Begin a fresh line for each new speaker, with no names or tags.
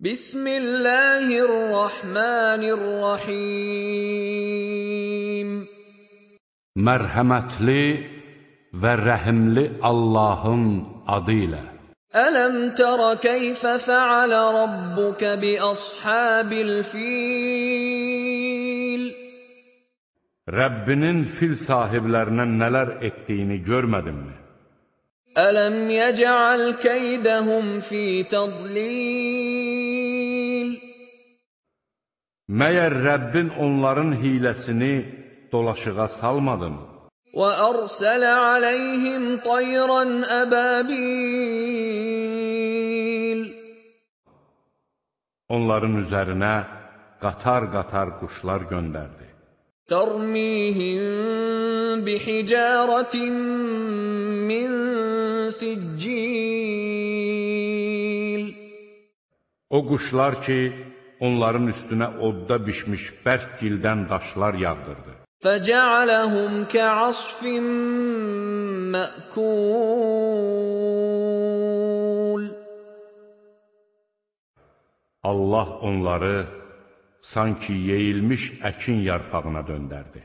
Bismillahirrahmanirrahim.
Mərhəmətli və rəhimli Allahın adı ilə.
Ələm tərə keyfə fəalə rabbuka bi ashabil fil?
Rəbbinin fil sahiblərinə nələr etdiyini görmədinmi?
Ələm yəcəal keydəhum fi tadlil?
Məyər Rəbbin onların hiləsini dolaşığa salmadımı?
وأرسل عليهم طيرا أبابيل
Onların üzərinə qatar-qatar quşlar göndərdi.
ترميهم بحجارة من سجيل
O quşlar ki, onların üstünə odda bişmiş bərk gildən daşlar yağdırdı.
فجعلهم كعصف مأكول
Allah onları sanki yeyilmiş əkin yarpağına döndərdi.